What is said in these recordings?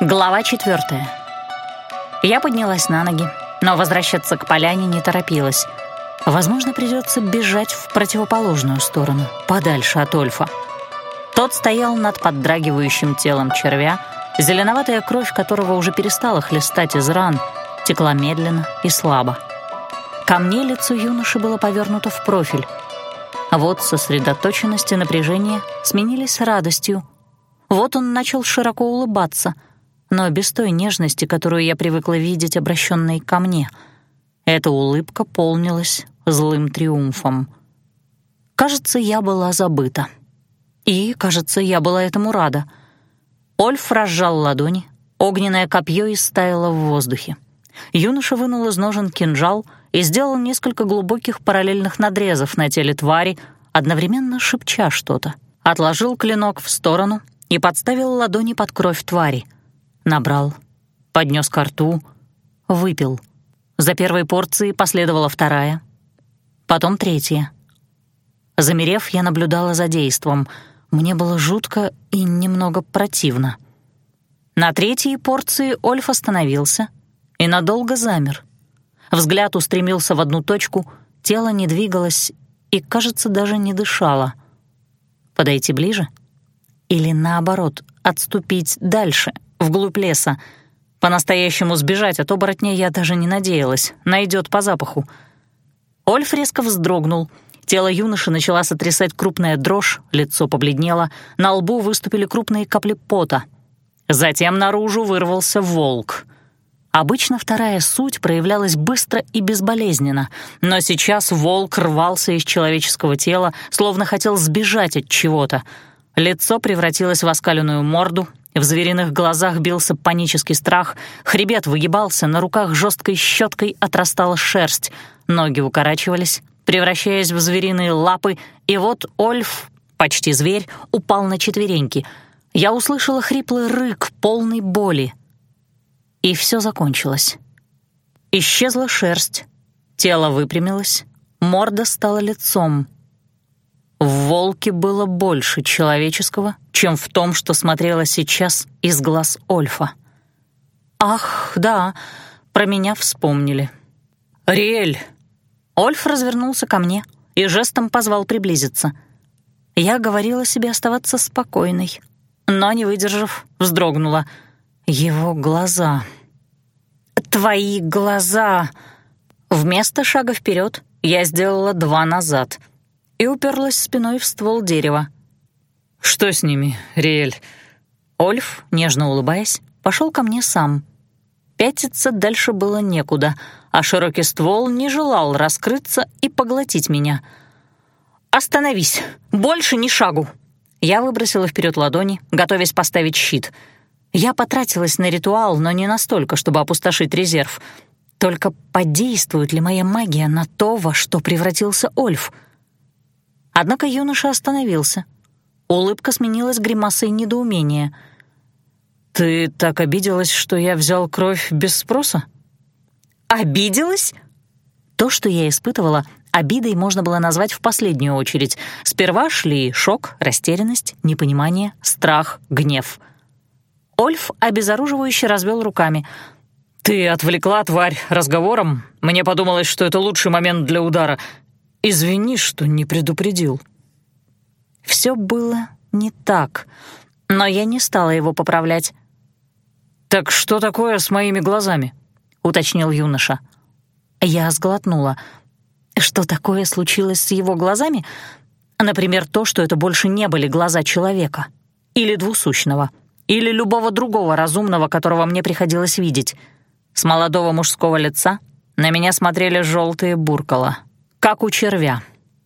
Глава четвертая. Я поднялась на ноги, но возвращаться к поляне не торопилась. Возможно, придется бежать в противоположную сторону, подальше от Ольфа. Тот стоял над поддрагивающим телом червя, зеленоватая кровь которого уже перестала хлестать из ран, текла медленно и слабо. Ко мне лицо юноши было повернуто в профиль. Вот сосредоточенность и напряжение сменились радостью. Вот он начал широко улыбаться, но без той нежности, которую я привыкла видеть, обращенной ко мне. Эта улыбка полнилась злым триумфом. Кажется, я была забыта. И, кажется, я была этому рада. Ольф разжал ладони, огненное копье истаяло в воздухе. Юноша вынул из ножен кинжал и сделал несколько глубоких параллельных надрезов на теле твари, одновременно шепча что-то. Отложил клинок в сторону и подставил ладони под кровь твари. Набрал, поднес ко рту, выпил. За первой порцией последовала вторая, потом третья. Замерев, я наблюдала за действом — мне было жутко и немного противно. На третьей порции Ольф остановился и надолго замер. Взгляд устремился в одну точку, тело не двигалось и, кажется, даже не дышало. Подойти ближе? Или, наоборот, отступить дальше, вглубь леса? По-настоящему сбежать от оборотня я даже не надеялась, найдет по запаху. Ольф резко вздрогнул — Тело юноши начала сотрясать крупная дрожь, лицо побледнело, на лбу выступили крупные капли пота. Затем наружу вырвался волк. Обычно вторая суть проявлялась быстро и безболезненно, но сейчас волк рвался из человеческого тела, словно хотел сбежать от чего-то. Лицо превратилось в оскаленную морду, в звериных глазах бился панический страх, хребет выгибался, на руках жесткой щеткой отрастала шерсть, ноги укорачивались, превращаясь в звериные лапы, и вот Ольф, почти зверь, упал на четвереньки. Я услышала хриплый рык, полный боли. И все закончилось. Исчезла шерсть, тело выпрямилось, морда стала лицом. В волке было больше человеческого, чем в том, что смотрела сейчас из глаз Ольфа. «Ах, да, про меня вспомнили». «Риэль!» Ольф развернулся ко мне и жестом позвал приблизиться. Я говорила себе оставаться спокойной, но, не выдержав, вздрогнула. Его глаза. «Твои глаза!» Вместо шага вперед я сделала два назад и уперлась спиной в ствол дерева. «Что с ними, Риэль?» Ольф, нежно улыбаясь, пошел ко мне сам. Пятиться дальше было некуда — а широкий ствол не желал раскрыться и поглотить меня. «Остановись! Больше ни шагу!» Я выбросила вперед ладони, готовясь поставить щит. Я потратилась на ритуал, но не настолько, чтобы опустошить резерв. Только подействует ли моя магия на то, во что превратился Ольф? Однако юноша остановился. Улыбка сменилась гримасой недоумения. «Ты так обиделась, что я взял кровь без спроса?» Обиделась? То, что я испытывала, обидой можно было назвать в последнюю очередь. Сперва шли шок, растерянность, непонимание, страх, гнев. Ольф обезоруживающе развел руками. «Ты отвлекла, тварь, разговором. Мне подумалось, что это лучший момент для удара. Извини, что не предупредил». Все было не так, но я не стала его поправлять. «Так что такое с моими глазами?» — уточнил юноша. Я сглотнула. Что такое случилось с его глазами? Например, то, что это больше не были глаза человека. Или двусущного. Или любого другого разумного, которого мне приходилось видеть. С молодого мужского лица на меня смотрели желтые буркала. Как у червя.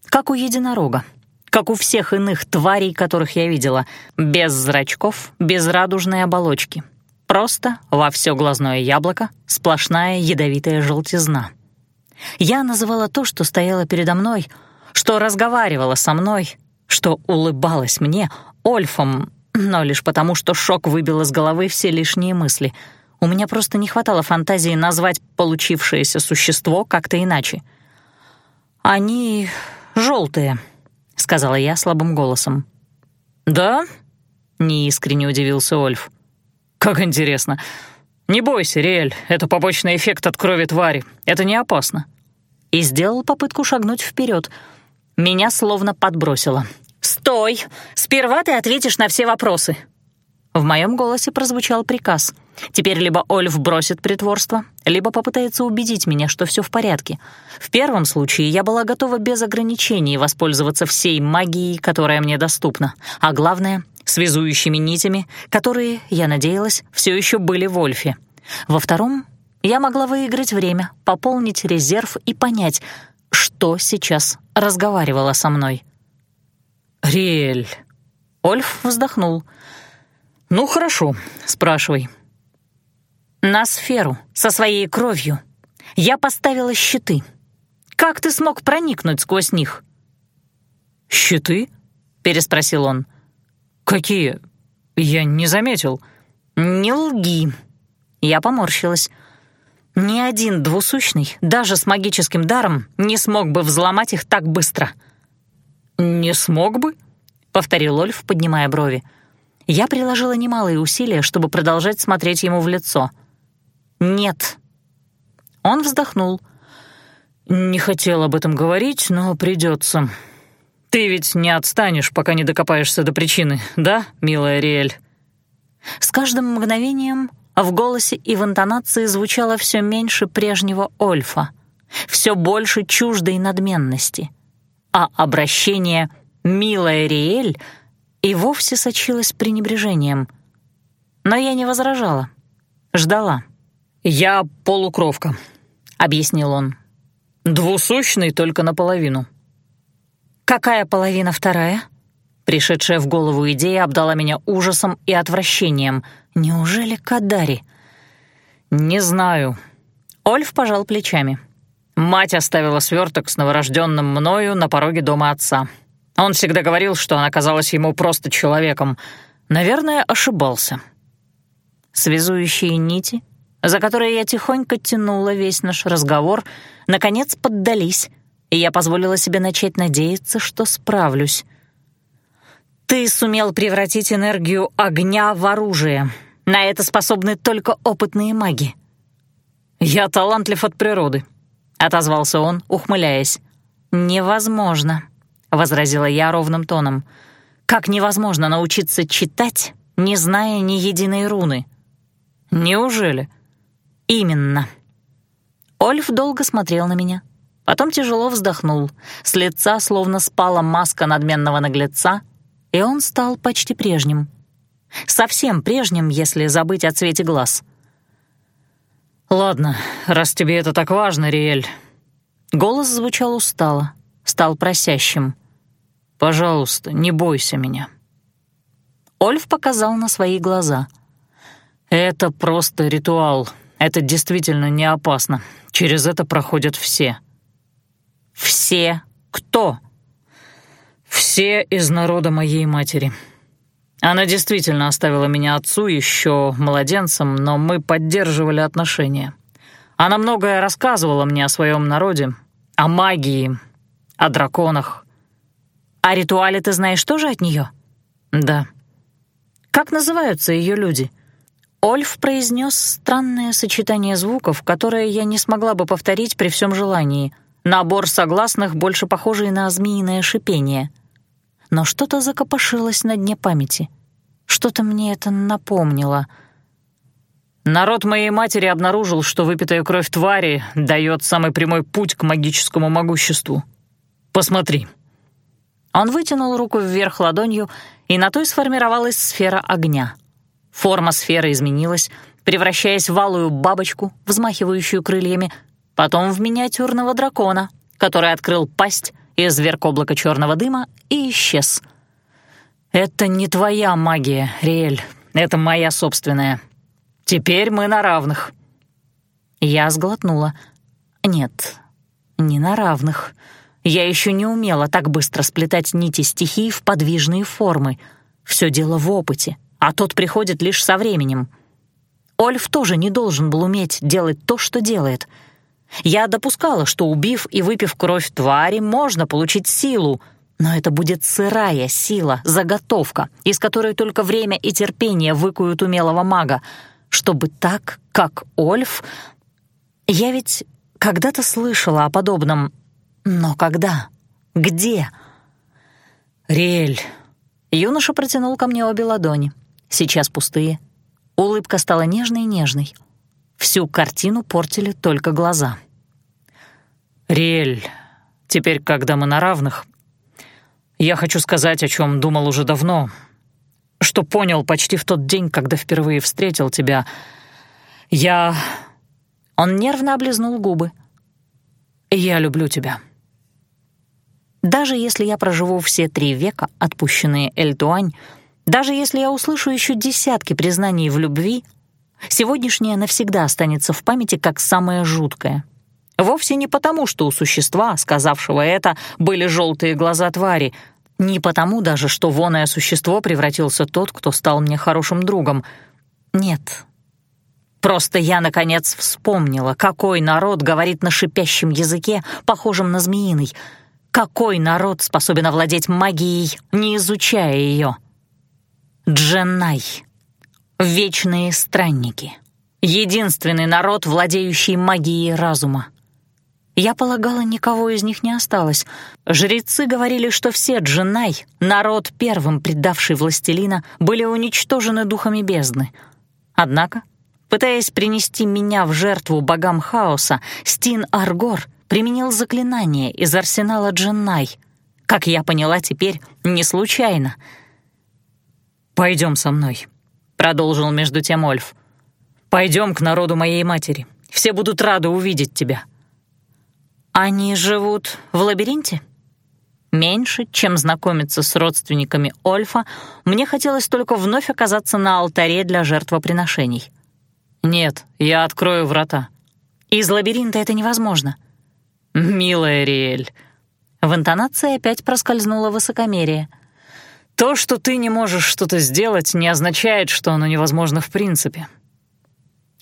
Как у единорога. Как у всех иных тварей, которых я видела. Без зрачков, без радужной оболочки. Просто во все глазное яблоко сплошная ядовитая желтизна. Я называла то, что стояло передо мной, что разговаривала со мной, что улыбалась мне, Ольфом, но лишь потому, что шок выбил из головы все лишние мысли. У меня просто не хватало фантазии назвать получившееся существо как-то иначе. «Они желтые», — сказала я слабым голосом. «Да?» — неискренне удивился Ольф. «Как интересно. Не бойся, Риэль, это побочный эффект от крови твари. Это не опасно». И сделал попытку шагнуть вперед. Меня словно подбросило. «Стой! Сперва ты ответишь на все вопросы!» В моем голосе прозвучал приказ. Теперь либо Ольф бросит притворство, либо попытается убедить меня, что все в порядке. В первом случае я была готова без ограничений воспользоваться всей магией, которая мне доступна, а главное — связующими нитями, которые, я надеялась, все еще были в Ольфе. Во втором я могла выиграть время, пополнить резерв и понять, что сейчас разговаривала со мной. «Риэль...» Ольф вздохнул — «Ну, хорошо, спрашивай». «На сферу, со своей кровью. Я поставила щиты. Как ты смог проникнуть сквозь них?» «Щиты?» — переспросил он. «Какие? Я не заметил». «Не лги». Я поморщилась. Ни один двусущный, даже с магическим даром, не смог бы взломать их так быстро. «Не смог бы?» — повторил Ольф, поднимая брови. Я приложила немалые усилия, чтобы продолжать смотреть ему в лицо. «Нет». Он вздохнул. «Не хотел об этом говорить, но придется. Ты ведь не отстанешь, пока не докопаешься до причины, да, милая Риэль?» С каждым мгновением в голосе и в интонации звучало все меньше прежнего Ольфа, все больше чуждой надменности, а обращение «милая Риэль» и вовсе сочилась пренебрежением. Но я не возражала, ждала. «Я полукровка», — объяснил он. «Двусущный только наполовину». «Какая половина вторая?» Пришедшая в голову идея обдала меня ужасом и отвращением. «Неужели Кадари?» «Не знаю». Ольф пожал плечами. Мать оставила сверток с новорожденным мною на пороге дома отца. Он всегда говорил, что она казалась ему просто человеком. Наверное, ошибался. Связующие нити, за которые я тихонько тянула весь наш разговор, наконец поддались, и я позволила себе начать надеяться, что справлюсь. «Ты сумел превратить энергию огня в оружие. На это способны только опытные маги». «Я талантлив от природы», — отозвался он, ухмыляясь. «Невозможно», — возразила я ровным тоном. «Как невозможно научиться читать, не зная ни единой руны?» «Неужели?» «Именно». Ольф долго смотрел на меня, потом тяжело вздохнул, с лица словно спала маска надменного наглеца, и он стал почти прежним. Совсем прежним, если забыть о цвете глаз. «Ладно, раз тебе это так важно, Риэль». Голос звучал устало, стал просящим. Пожалуйста, не бойся меня». Ольф показал на свои глаза. «Это просто ритуал. Это действительно не опасно. Через это проходят все». «Все? Кто?» «Все из народа моей матери. Она действительно оставила меня отцу еще младенцем, но мы поддерживали отношения. Она многое рассказывала мне о своем народе, о магии, о драконах, «А ритуале ты знаешь тоже от нее?» «Да». «Как называются ее люди?» Ольф произнес странное сочетание звуков, которое я не смогла бы повторить при всем желании. Набор согласных, больше похожий на змеиное шипение. Но что-то закопошилось на дне памяти. Что-то мне это напомнило. Народ моей матери обнаружил, что выпитая кровь твари дает самый прямой путь к магическому могуществу. Посмотри. Он вытянул руку вверх ладонью, и на той сформировалась сфера огня. Форма сферы изменилась, превращаясь в алую бабочку, взмахивающую крыльями, потом в миниатюрного дракона, который открыл пасть, изверг облако черного дыма и исчез. «Это не твоя магия, Риэль, это моя собственная. Теперь мы на равных». Я сглотнула. «Нет, не на равных». Я еще не умела так быстро сплетать нити стихий в подвижные формы. Все дело в опыте, а тот приходит лишь со временем. Ольф тоже не должен был уметь делать то, что делает. Я допускала, что убив и выпив кровь твари, можно получить силу, Но это будет сырая сила, заготовка, из которой только время и терпение выкуют умелого мага, чтобы так, как Ольф... Я ведь когда-то слышала о подобном, но когда? Где? Риэль. Юноша протянул ко мне обе ладони, сейчас пустые. Улыбка стала нежной-нежной. Всю картину портили только глаза. «Риэль, теперь, когда мы на равных, я хочу сказать, о чем думал уже давно, что понял почти в тот день, когда впервые встретил тебя. Я...» Он нервно облизнул губы. «Я люблю тебя». Даже если я проживу все три века, отпущенные Эльтуань, даже если я услышу еще десятки признаний в любви, сегодняшнее навсегда останется в памяти как самое жуткое. Вовсе не потому, что у существа, сказавшего это, были желтые глаза твари, не потому даже, что воное существо превратился тот, кто стал мне хорошим другом. Нет. Просто я, наконец, вспомнила, какой народ говорит на шипящем языке, похожем на змеиный — какой народ способен овладеть магией, не изучая ее? Дженнай. Вечные странники. Единственный народ, владеющий магией разума. Я полагала, никого из них не осталось. Жрецы говорили, что все Дженнай, народ, первым предавший властелина, были уничтожены духами бездны. Однако, пытаясь принести меня в жертву богам хаоса, Стин Аргор применил заклинание из арсенала Дженнай. Как я поняла теперь, не случайно. «Пойдем со мной», — продолжил между тем Ольф. «Пойдем к народу моей матери. Все будут рады увидеть тебя». «Они живут в лабиринте?» Меньше, чем знакомиться с родственниками Ольфа, мне хотелось только вновь оказаться на алтаре для жертвоприношений. «Нет, я открою врата». «Из лабиринта это невозможно». «Милая Риэль». В интонации опять проскользнуло высокомерие. «То, что ты не можешь что-то сделать, не означает, что оно невозможно в принципе».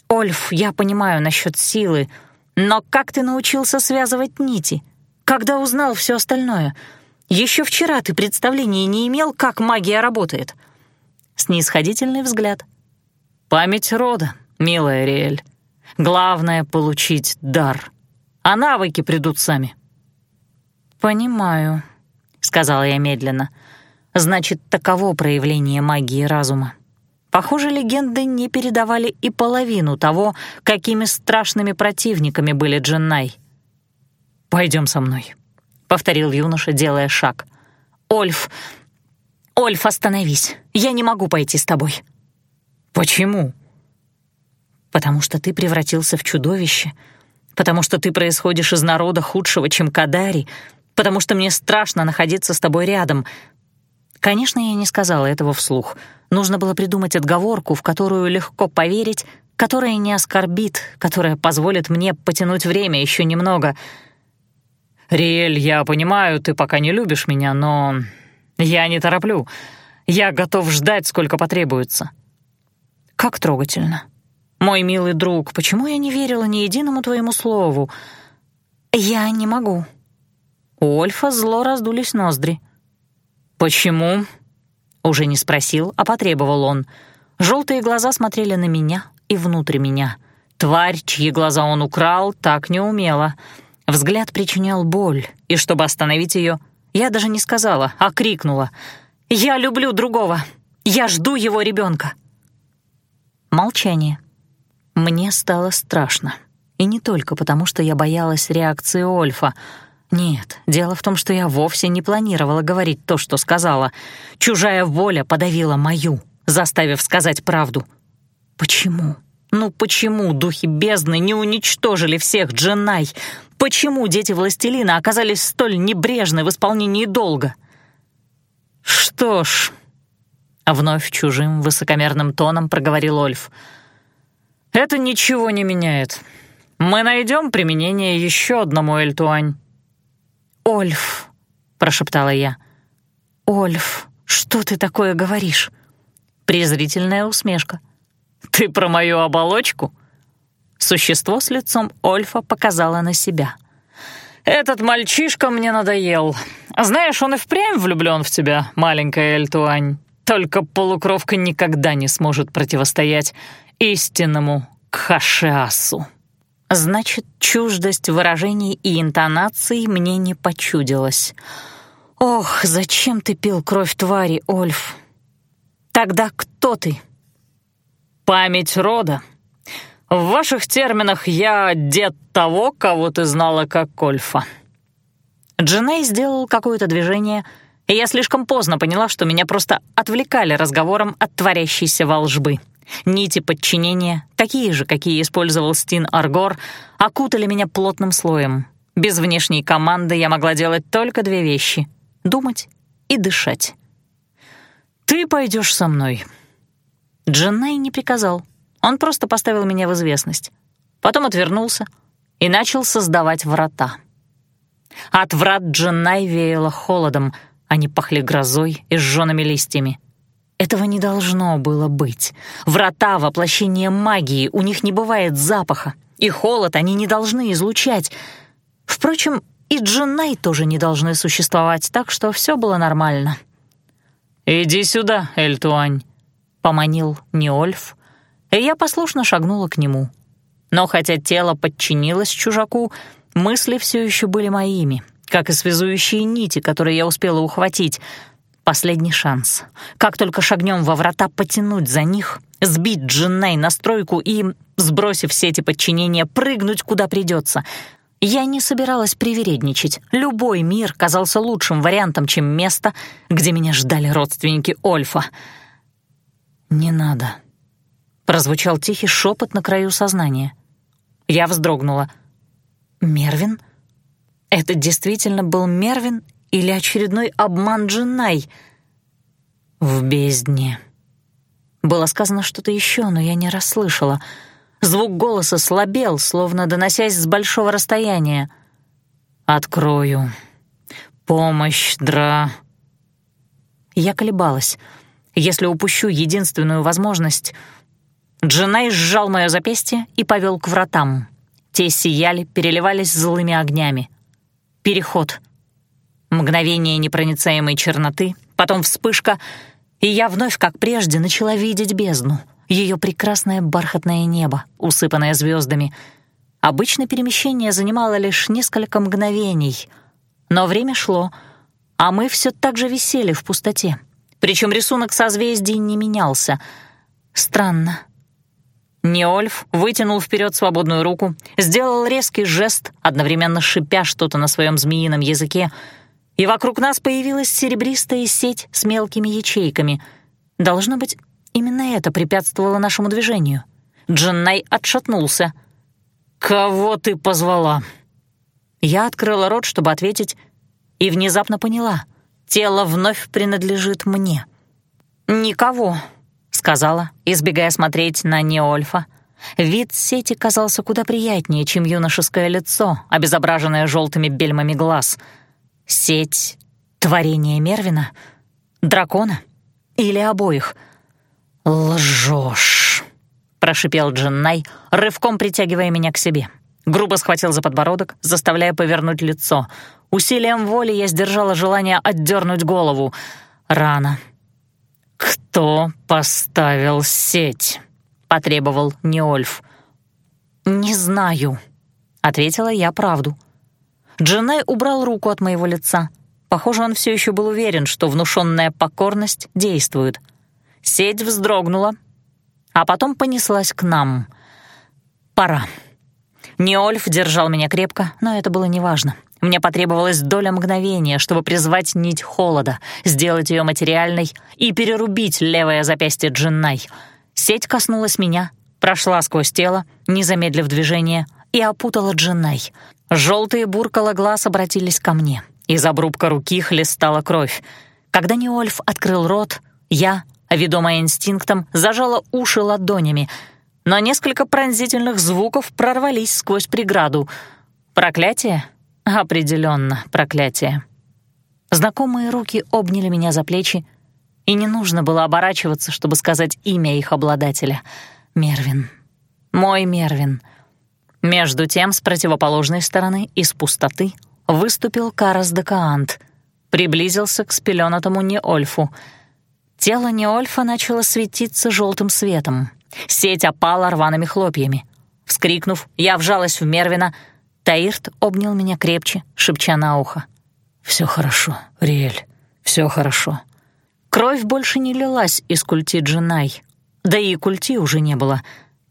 «Ольф, я понимаю насчет силы, но как ты научился связывать нити? Когда узнал все остальное? Еще вчера ты представления не имел, как магия работает». Снисходительный взгляд. «Память рода, милая Риэль. Главное — получить дар» а навыки придут сами». «Понимаю», — сказала я медленно. «Значит, таково проявление магии разума. Похоже, легенды не передавали и половину того, какими страшными противниками были Дженнай. «Пойдем со мной», — повторил юноша, делая шаг. «Ольф, Ольф, остановись. Я не могу пойти с тобой». «Почему?» «Потому что ты превратился в чудовище, потому что ты происходишь из народа худшего, чем Кадари, потому что мне страшно находиться с тобой рядом. Конечно, я не сказала этого вслух. Нужно было придумать отговорку, в которую легко поверить, которая не оскорбит, которая позволит мне потянуть время еще немного. «Риэль, я понимаю, ты пока не любишь меня, но я не тороплю. Я готов ждать, сколько потребуется». «Как трогательно», «Мой милый друг, почему я не верила ни единому твоему слову?» «Я не могу». У Ольфа зло раздулись ноздри. «Почему?» Уже не спросил, а потребовал он. Желтые глаза смотрели на меня и внутрь меня. Тварь, чьи глаза он украл, так не умела. Взгляд причинял боль, и чтобы остановить ее, я даже не сказала, а крикнула. «Я люблю другого! Я жду его ребенка!» Молчание. Мне стало страшно. И не только потому, что я боялась реакции Ольфа. Нет, дело в том, что я вовсе не планировала говорить то, что сказала. Чужая воля подавила мою, заставив сказать правду. Почему? Ну почему духи бездны не уничтожили всех Дженай? Почему дети властелина оказались столь небрежны в исполнении долга? Что ж, вновь чужим высокомерным тоном проговорил Ольф — это ничего не меняет. Мы найдем применение еще одному Эльтуань. «Ольф», — прошептала я. «Ольф, что ты такое говоришь?» Презрительная усмешка. «Ты про мою оболочку?» Существо с лицом Ольфа показало на себя. «Этот мальчишка мне надоел. знаешь, он и впрямь влюблен в тебя, маленькая Эльтуань. Только полукровка никогда не сможет противостоять истинному Кхашиасу. Значит, чуждость выражений и интонаций мне не почудилась. Ох, зачем ты пил кровь твари, Ольф? Тогда кто ты? Память рода. В ваших терминах я дед того, кого ты знала как Ольфа. Дженей сделал какое-то движение, и я слишком поздно поняла, что меня просто отвлекали разговором от творящейся волжбы. Нити подчинения, такие же, какие использовал Стин Аргор, окутали меня плотным слоем. Без внешней команды я могла делать только две вещи — думать и дышать. «Ты пойдешь со мной». Дженнай не приказал. Он просто поставил меня в известность. Потом отвернулся и начал создавать врата. От врат Дженнай веяло холодом, они пахли грозой и сжёными листьями. Этого не должно было быть. Врата — воплощение магии, у них не бывает запаха, и холод они не должны излучать. Впрочем, и Дженнай тоже не должны существовать, так что все было нормально. «Иди сюда, Эльтуань», — поманил Неольф, и я послушно шагнула к нему. Но хотя тело подчинилось чужаку, мысли все еще были моими, как и связующие нити, которые я успела ухватить — Последний шанс. Как только шагнем во врата, потянуть за них, сбить Джинней на стройку и, сбросив сети подчинения, прыгнуть куда придется. Я не собиралась привередничать. Любой мир казался лучшим вариантом, чем место, где меня ждали родственники Ольфа. «Не надо», — прозвучал тихий шепот на краю сознания. Я вздрогнула. «Мервин? Это действительно был Мервин или очередной обман Джинай? В бездне. Было сказано что-то еще, но я не расслышала. Звук голоса слабел, словно доносясь с большого расстояния. «Открою. Помощь, Дра...» Я колебалась. Если упущу единственную возможность... Джинай сжал мое запястье и повел к вратам. Те сияли, переливались злыми огнями. Переход — Мгновение непроницаемой черноты, потом вспышка, и я вновь, как прежде, начала видеть бездну, ее прекрасное бархатное небо, усыпанное звездами. Обычно перемещение занимало лишь несколько мгновений, но время шло, а мы все так же висели в пустоте. Причем рисунок созвездий не менялся. Странно. Неольф вытянул вперед свободную руку, сделал резкий жест, одновременно шипя что-то на своем змеином языке — и вокруг нас появилась серебристая сеть с мелкими ячейками. Должно быть, именно это препятствовало нашему движению. Дженнай отшатнулся. «Кого ты позвала?» Я открыла рот, чтобы ответить, и внезапно поняла. Тело вновь принадлежит мне. «Никого», — сказала, избегая смотреть на Неольфа. Вид сети казался куда приятнее, чем юношеское лицо, обезображенное желтыми бельмами глаз — Сеть — творение Мервина? Дракона? Или обоих? «Лжешь», — прошипел Дженнай, рывком притягивая меня к себе. Грубо схватил за подбородок, заставляя повернуть лицо. Усилием воли я сдержала желание отдернуть голову. Рано. «Кто поставил сеть?» — потребовал Неольф. «Не знаю», — ответила я правду. Дженай убрал руку от моего лица. Похоже, он все еще был уверен, что внушенная покорность действует. Сеть вздрогнула, а потом понеслась к нам. Пора. Неольф держал меня крепко, но это было неважно. Мне потребовалась доля мгновения, чтобы призвать нить холода, сделать ее материальной и перерубить левое запястье Джиннай. Сеть коснулась меня, прошла сквозь тело, не замедлив движение, и опутала Джиннай. Желтые буркала глаз обратились ко мне. Из обрубка руки хлестала кровь. Когда Неольф открыл рот, я, ведомая инстинктом, зажала уши ладонями, но несколько пронзительных звуков прорвались сквозь преграду. Проклятие? Определенно проклятие. Знакомые руки обняли меня за плечи, и не нужно было оборачиваться, чтобы сказать имя их обладателя. Мервин. Мой Мервин — между тем, с противоположной стороны, из пустоты, выступил Карас Декаант. приблизился к спеленатому Неольфу. Тело Неольфа начало светиться желтым светом. Сеть опала рваными хлопьями. Вскрикнув, я вжалась в Мервина. Таирт обнял меня крепче, шепча на ухо. «Все хорошо, Риэль, все хорошо». Кровь больше не лилась из культи Джинай. Да и культи уже не было.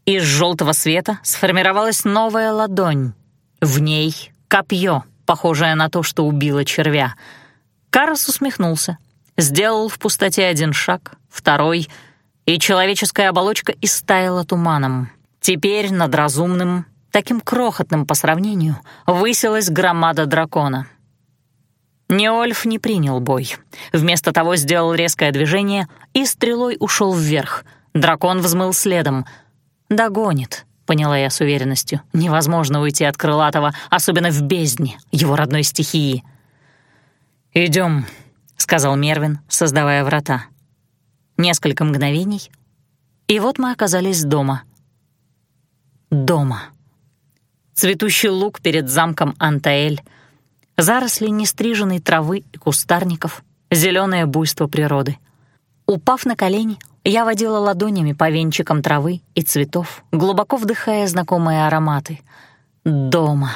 Из желтого света сформировалась новая ладонь. В ней копье, похожее на то, что убило червя. Карас усмехнулся. Сделал в пустоте один шаг, второй, и человеческая оболочка истаяла туманом. Теперь над разумным, таким крохотным по сравнению, высилась громада дракона. Неольф не принял бой. Вместо того сделал резкое движение и стрелой ушел вверх. Дракон взмыл следом. «Догонит», — поняла я с уверенностью. «Невозможно уйти от крылатого, особенно в бездне, его родной стихии». «Идем», — сказал Мервин, создавая врата. Несколько мгновений, и вот мы оказались дома — дома. Цветущий луг перед замком Антаэль, заросли нестриженной травы и кустарников, зеленое буйство природы. Упав на колени, я водила ладонями по венчикам травы и цветов, глубоко вдыхая знакомые ароматы. Дома.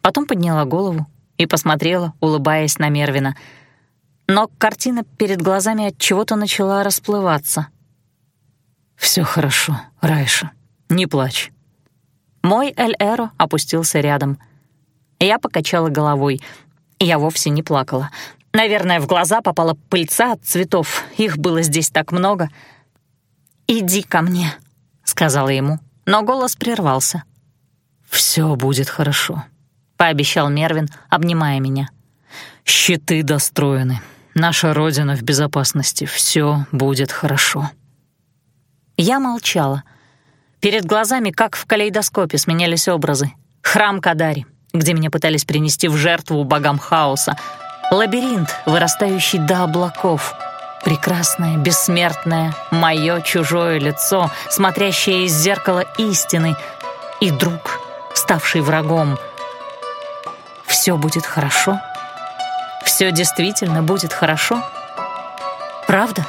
Потом подняла голову и посмотрела, улыбаясь на Мервина. Но картина перед глазами от чего-то начала расплываться. Все хорошо, Райша», не плачь». Мой Эль-Эро опустился рядом. Я покачала головой. Я вовсе не плакала. Наверное, в глаза попала пыльца от цветов. Их было здесь так много. «Иди ко мне», — сказала ему, но голос прервался. «Все будет хорошо», — пообещал Мервин, обнимая меня. «Щиты достроены. Наша Родина в безопасности. Все будет хорошо». Я молчала — Перед глазами, как в калейдоскопе, сменялись образы. Храм Кадари, где меня пытались принести в жертву богам хаоса. Лабиринт, вырастающий до облаков. Прекрасное, бессмертное, мое чужое лицо, смотрящее из зеркала истины. И друг, ставший врагом. Все будет хорошо? Все действительно будет хорошо? Правда?